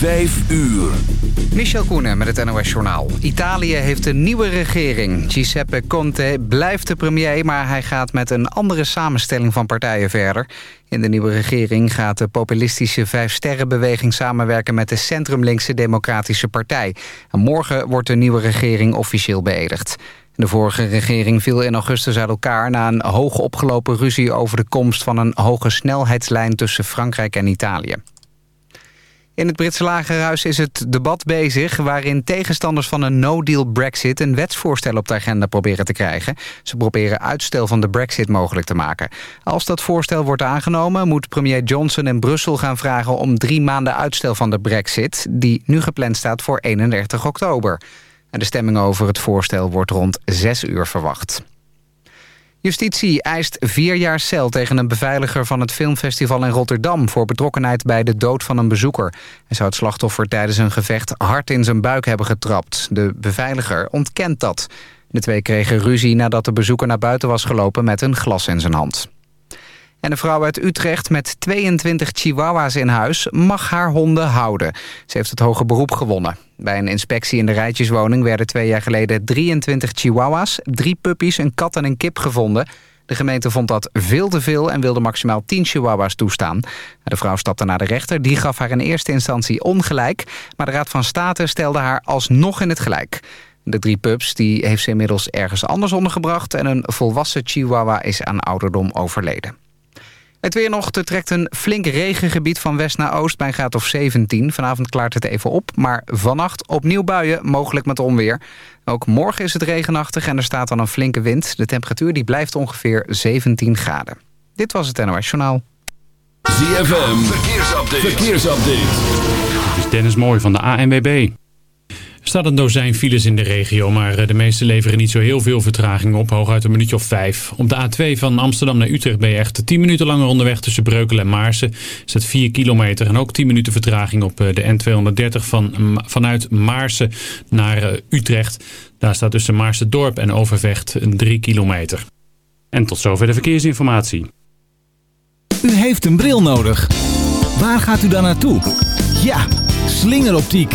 Vijf uur. Michel Koenen met het NOS-journaal. Italië heeft een nieuwe regering. Giuseppe Conte blijft de premier, maar hij gaat met een andere samenstelling van partijen verder. In de nieuwe regering gaat de populistische Vijfsterrenbeweging samenwerken met de centrumlinkse Democratische Partij. En morgen wordt de nieuwe regering officieel beëdigd. De vorige regering viel in augustus uit elkaar... na een hoog opgelopen ruzie over de komst van een hoge snelheidslijn... tussen Frankrijk en Italië. In het Britse lagerhuis is het debat bezig... waarin tegenstanders van een no-deal brexit... een wetsvoorstel op de agenda proberen te krijgen. Ze proberen uitstel van de brexit mogelijk te maken. Als dat voorstel wordt aangenomen... moet premier Johnson in Brussel gaan vragen... om drie maanden uitstel van de brexit... die nu gepland staat voor 31 oktober. En de stemming over het voorstel wordt rond 6 uur verwacht. Justitie eist vier jaar cel tegen een beveiliger van het filmfestival in Rotterdam... voor betrokkenheid bij de dood van een bezoeker. Hij zou het slachtoffer tijdens een gevecht hard in zijn buik hebben getrapt. De beveiliger ontkent dat. De twee kregen ruzie nadat de bezoeker naar buiten was gelopen met een glas in zijn hand. En een vrouw uit Utrecht met 22 chihuahua's in huis mag haar honden houden. Ze heeft het hoge beroep gewonnen. Bij een inspectie in de rijtjeswoning werden twee jaar geleden 23 chihuahua's, drie puppies, een kat en een kip gevonden. De gemeente vond dat veel te veel en wilde maximaal 10 chihuahua's toestaan. De vrouw stapte naar de rechter, die gaf haar in eerste instantie ongelijk... maar de Raad van State stelde haar alsnog in het gelijk. De drie pups die heeft ze inmiddels ergens anders ondergebracht... en een volwassen chihuahua is aan ouderdom overleden. Het weer nog, er trekt een flink regengebied van west naar oost bij een graad of 17. Vanavond klaart het even op, maar vannacht opnieuw buien, mogelijk met onweer. Ook morgen is het regenachtig en er staat dan een flinke wind. De temperatuur die blijft ongeveer 17 graden. Dit was het NOS Journaal. ZFM, verkeersupdate. verkeersupdate. Dit is Dennis Mooi van de ANWB. Er staat een dozijn files in de regio, maar eh, de meeste leveren niet zo heel veel vertraging op. Hooguit een minuutje of vijf. Op de A2 van Amsterdam naar Utrecht ben je echt 10 minuten langer onderweg tussen Breukelen en Maarsen. Dat 4 kilometer en ook 10 minuten vertraging op eh, de N230 van, vanuit Maarsen naar eh, Utrecht. Daar staat tussen Maarsen Dorp en Overvecht 3 kilometer. En tot zover de verkeersinformatie. U heeft een bril nodig. Waar gaat u dan naartoe? Ja, slingeroptiek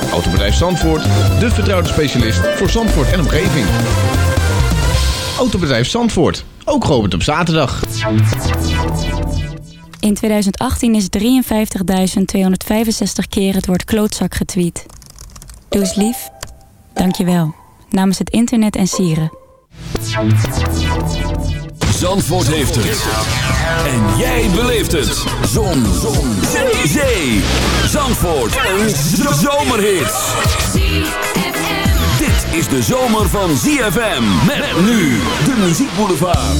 Autobedrijf Zandvoort, de vertrouwde specialist voor Zandvoort en omgeving. Autobedrijf Zandvoort, ook geopend op zaterdag. In 2018 is 53.265 keer het woord klootzak getweet. Doe lief. Dank je wel. Namens het internet en sieren. Zandvoort heeft het. En jij beleeft het. Zon. Zon. Zee. Zee. Zandvoort. Een zomerhit. Dit is de zomer van ZFM. Met nu de muziekboulevard.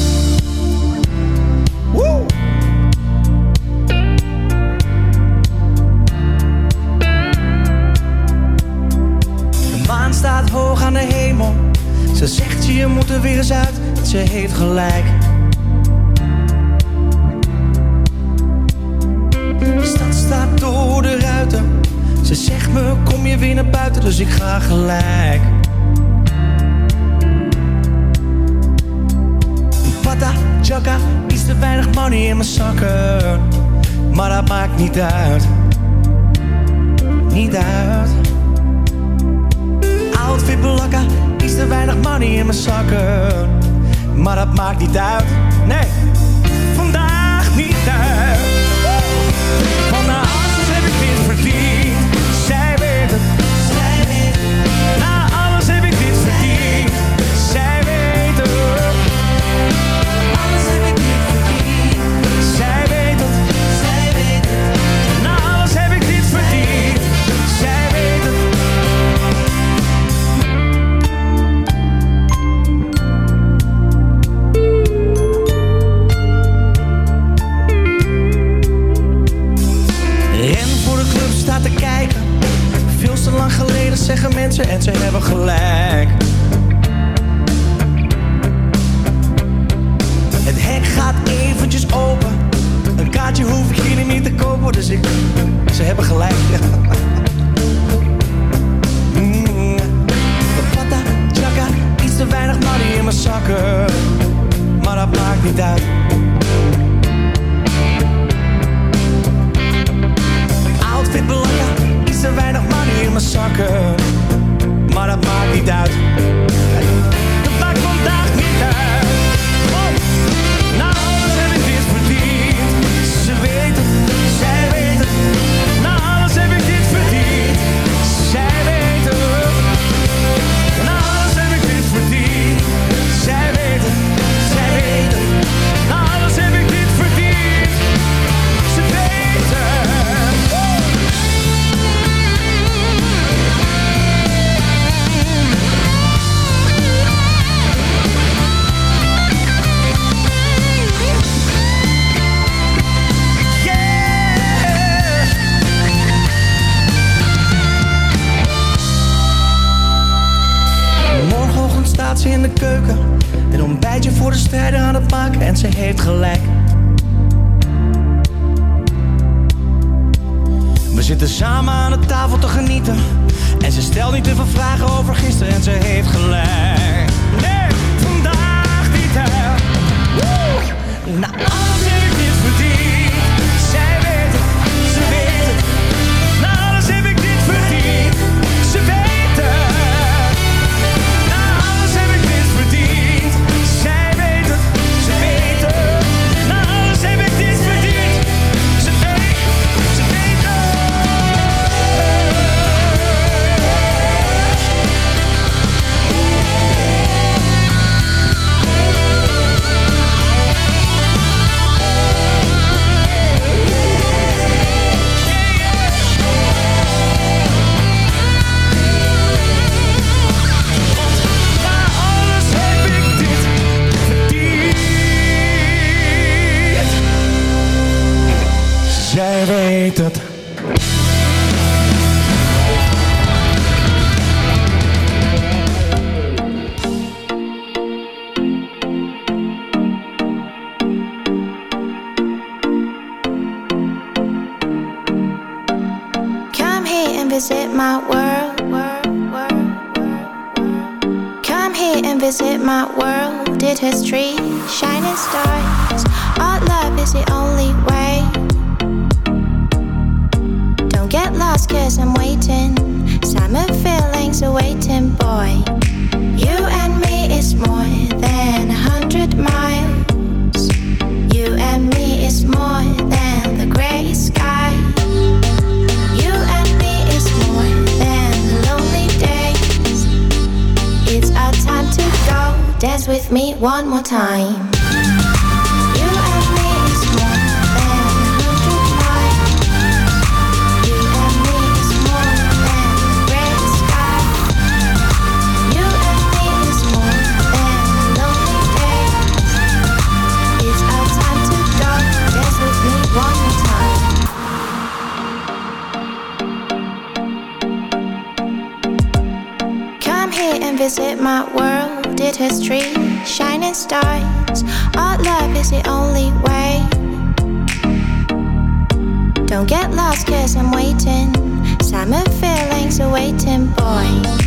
Woe! De maan staat hoog aan de hemel. Ze zegt je moet er weer eens uit. Ze heeft gelijk. De stad staat door de ruiten. Ze zegt me, kom je weer naar buiten, dus ik ga gelijk. Pata, chaka, iets te weinig money in mijn zakken. Maar dat maakt niet uit. Niet uit. Outfit belakka, iets te weinig money in mijn zakken. Maar dat maakt niet uit. Nee, vandaag niet uit. Thank you. visit my world, it has trees, shining stars. Our love is the only way. Don't get lost, cause I'm waiting. Summer feelings are waiting, boy.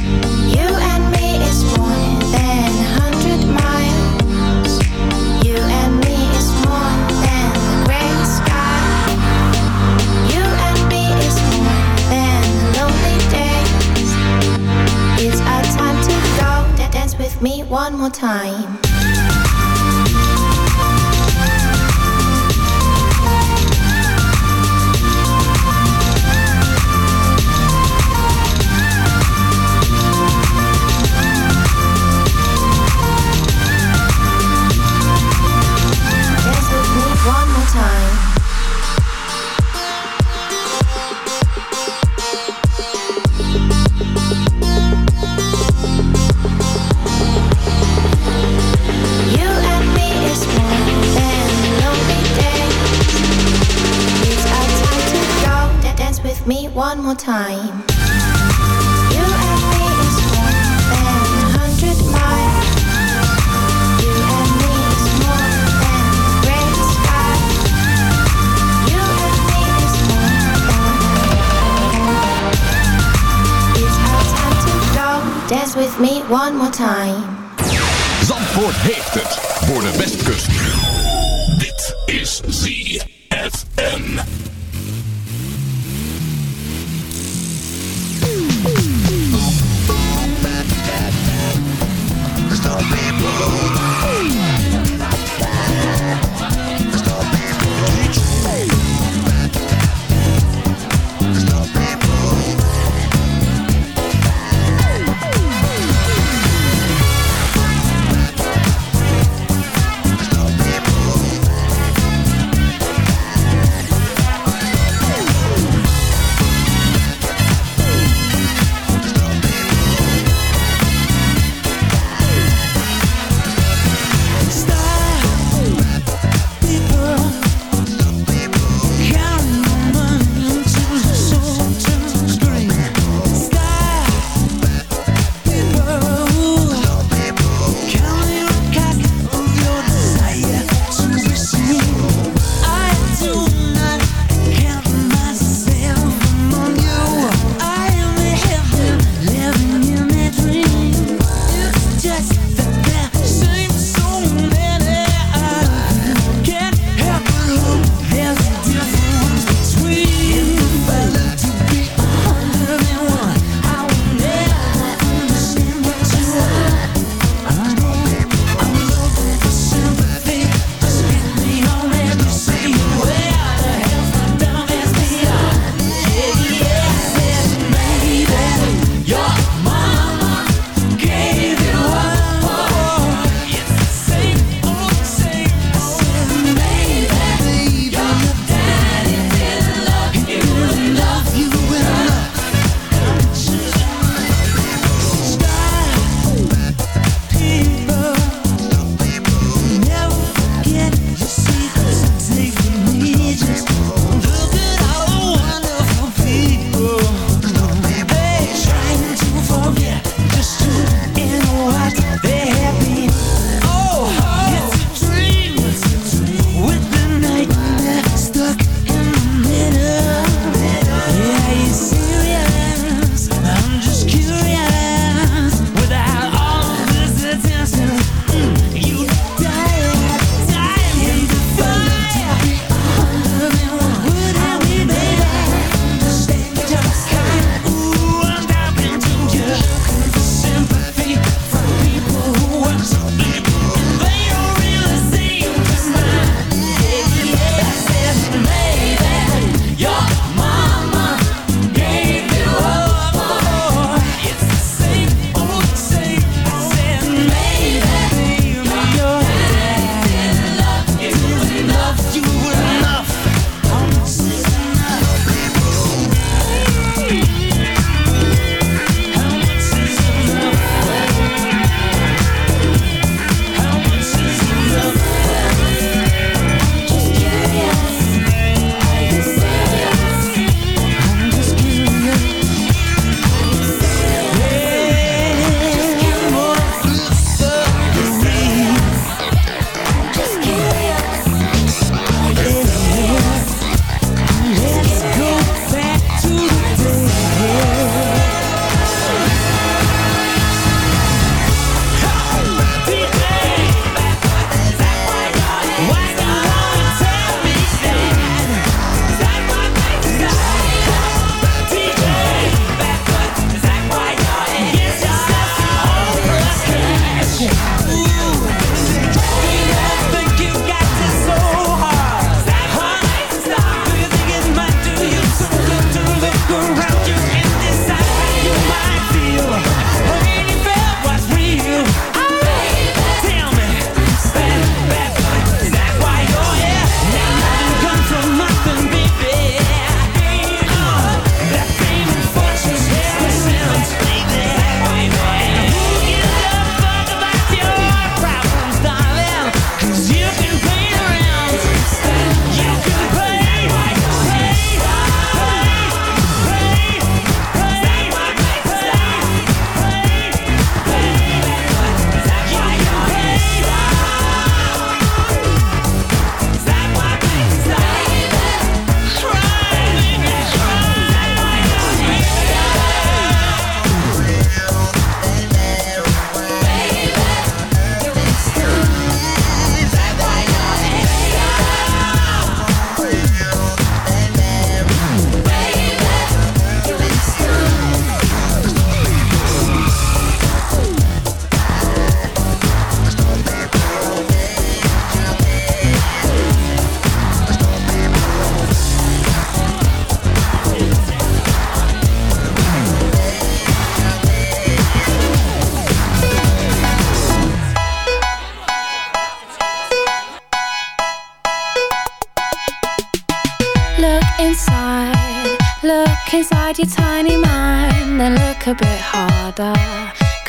me one more time. one more time. Zandvoort heeft het voor de Westkust. Dit is ZFM. Stop people.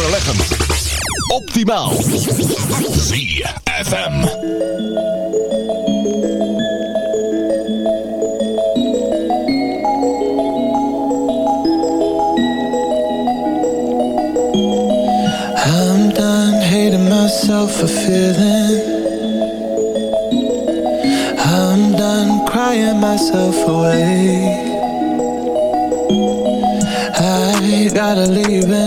Grensverleggend. Optimaal. ZFM. I'm done hating myself for feeling. I'm done crying myself away. I gotta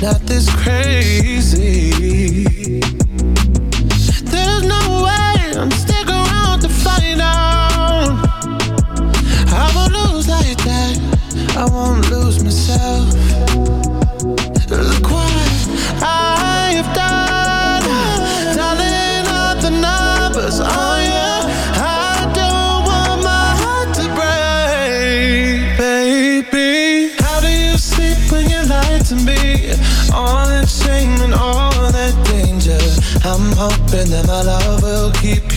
not this crazy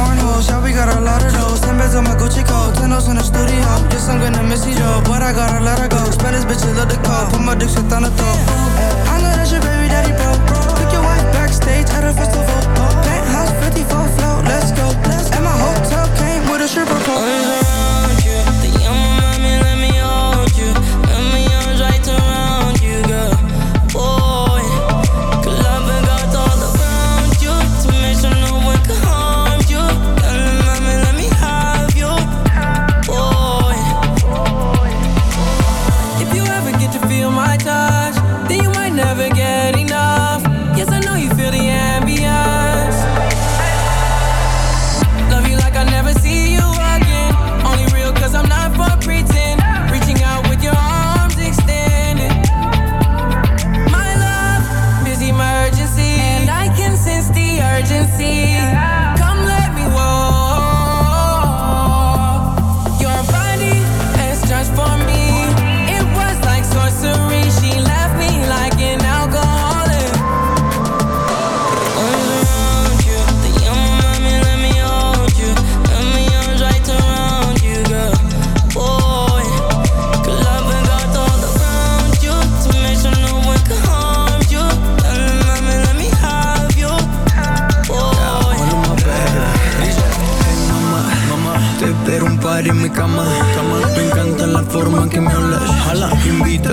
carnivals, yeah, we got a lot of those. Ten beds on my Gucci coat, ten in the studio. Guess I'm gonna miss you, yo, but I gotta let her go. Spend this bitch, love the call, put my dick shit on the top. I know that's your baby daddy, bro. Took your wife backstage at a festival. Penthouse 54 float, let's go. And my hotel came with a stripper pole.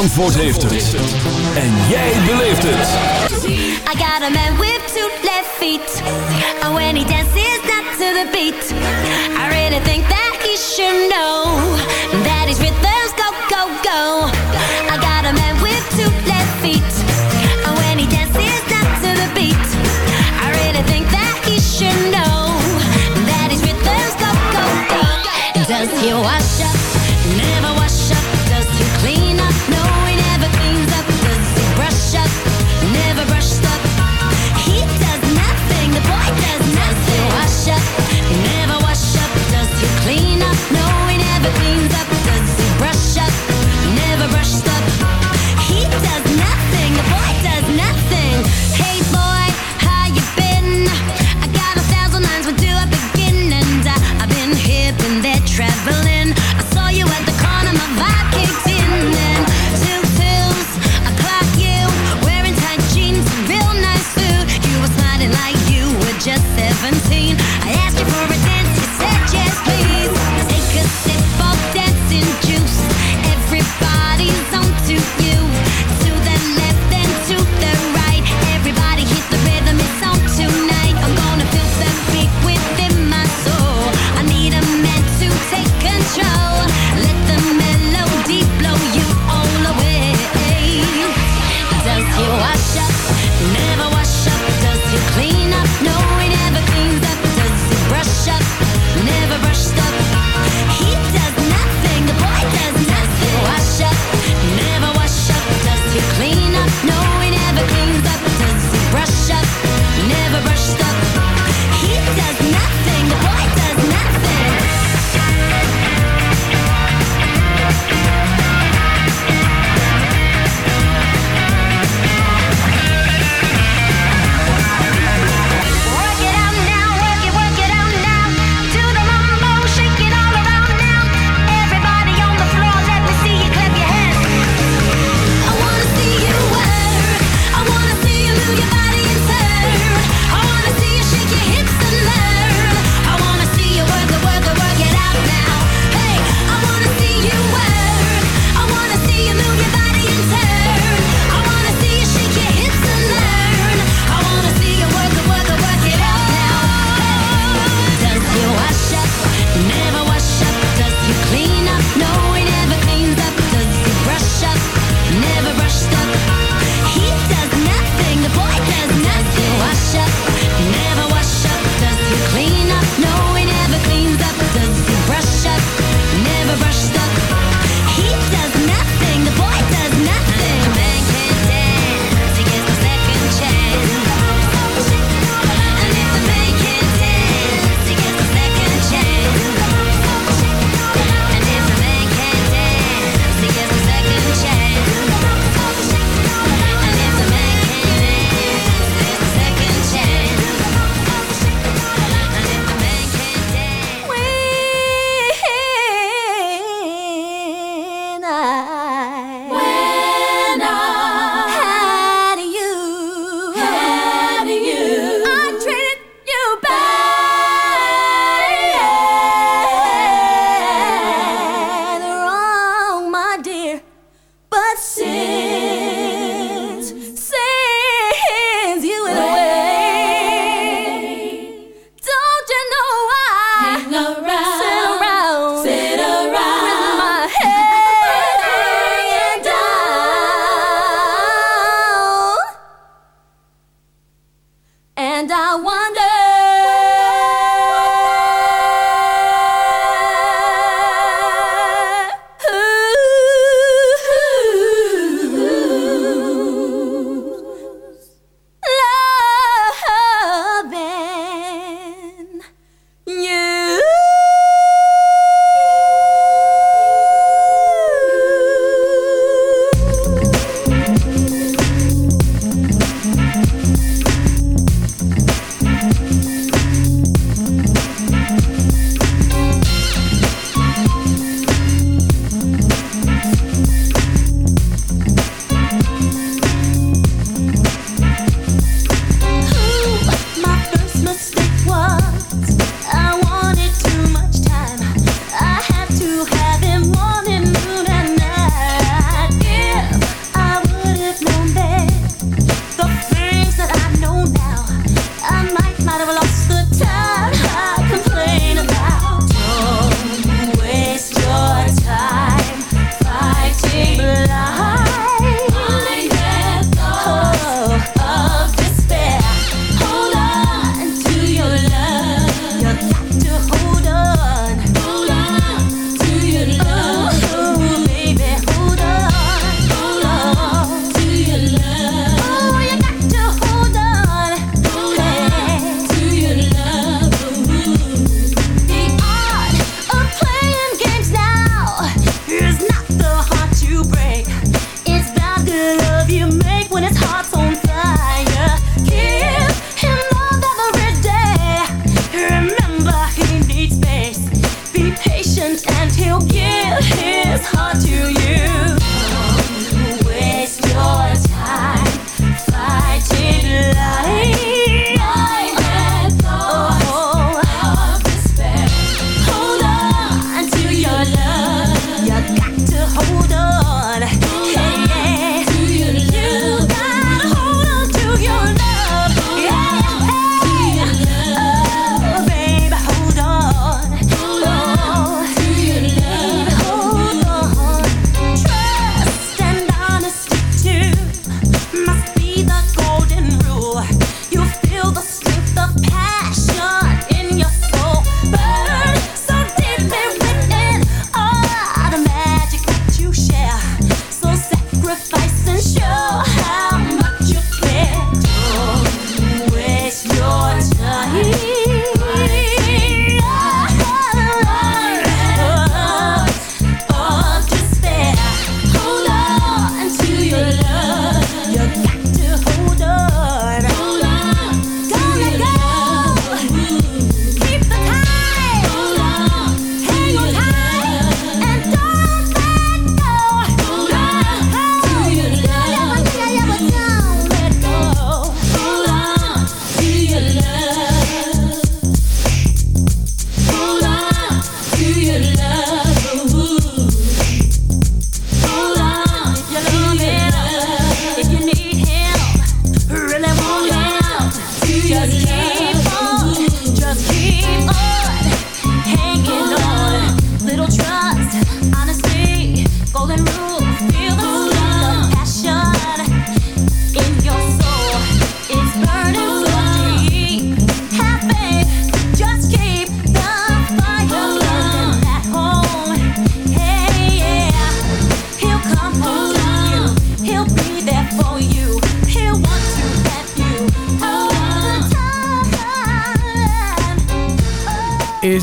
Zandvoort heeft het. En jij beleeft het. I got a man with two left feet And when he dances not to the beat I really think that he should know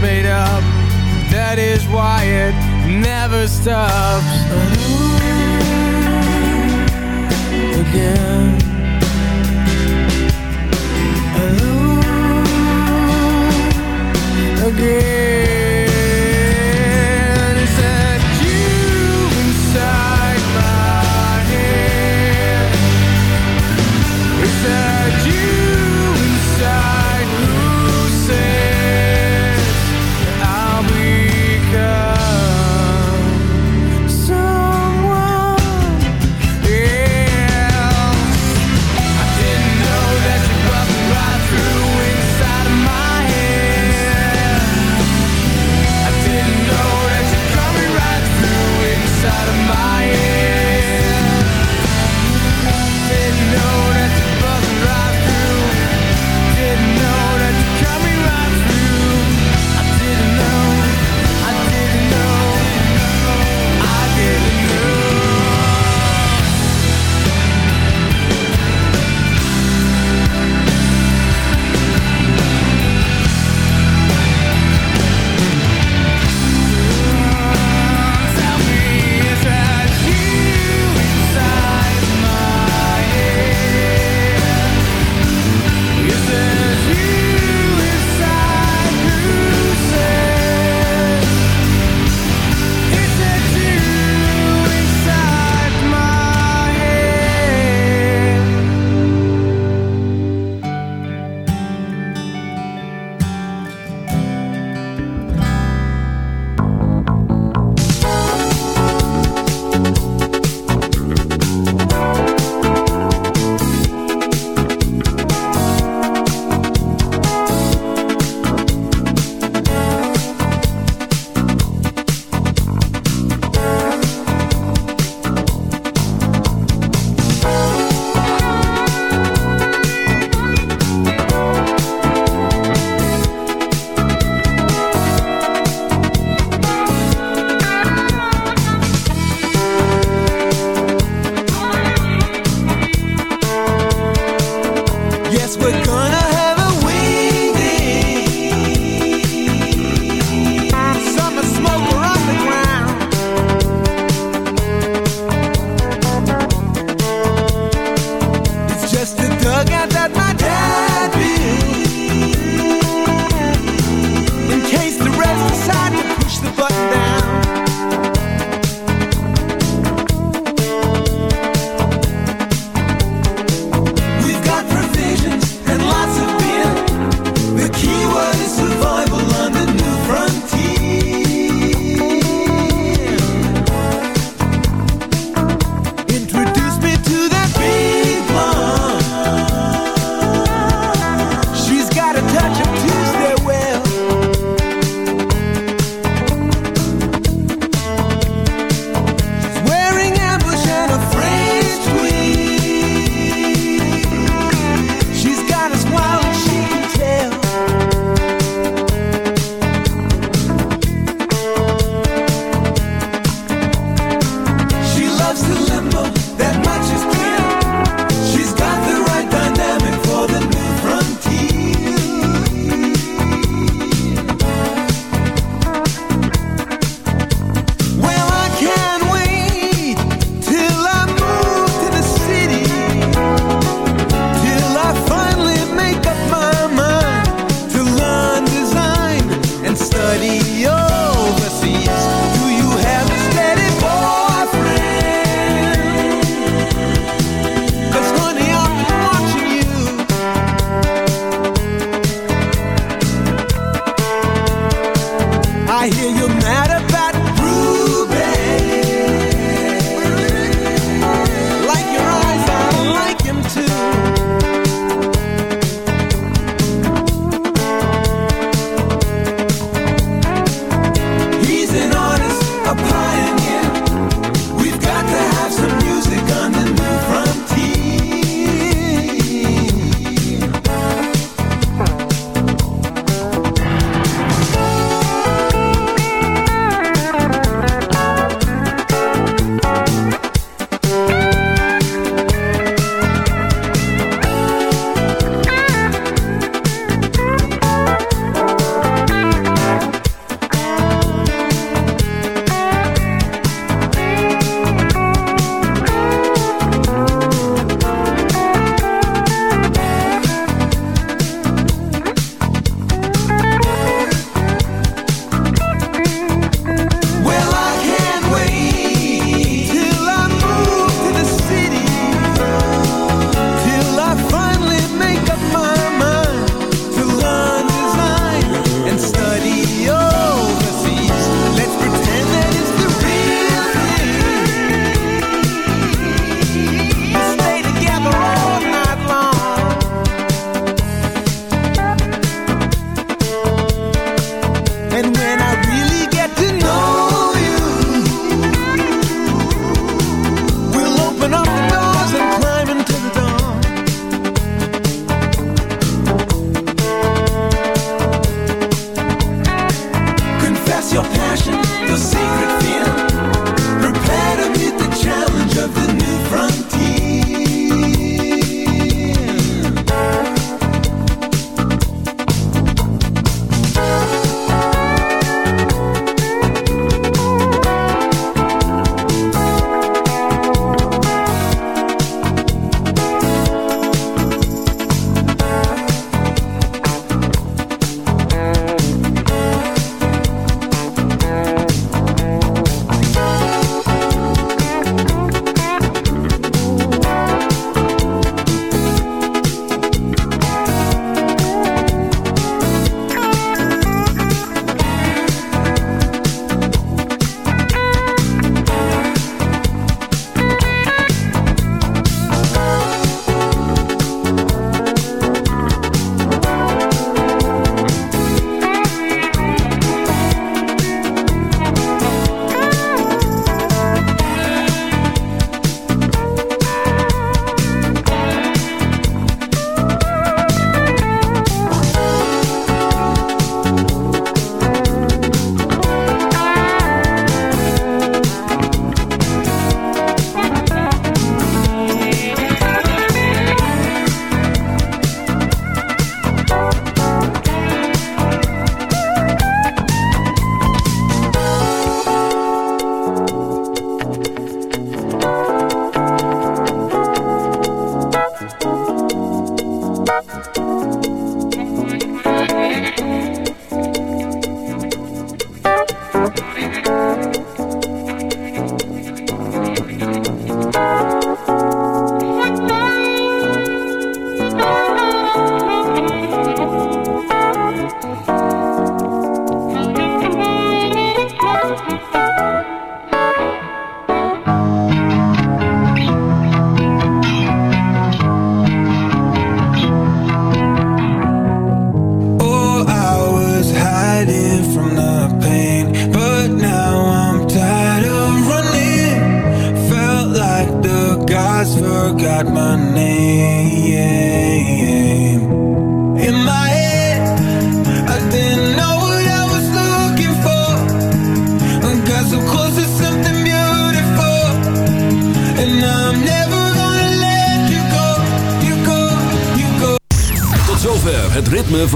made up. That is why it never stops. Again. Again.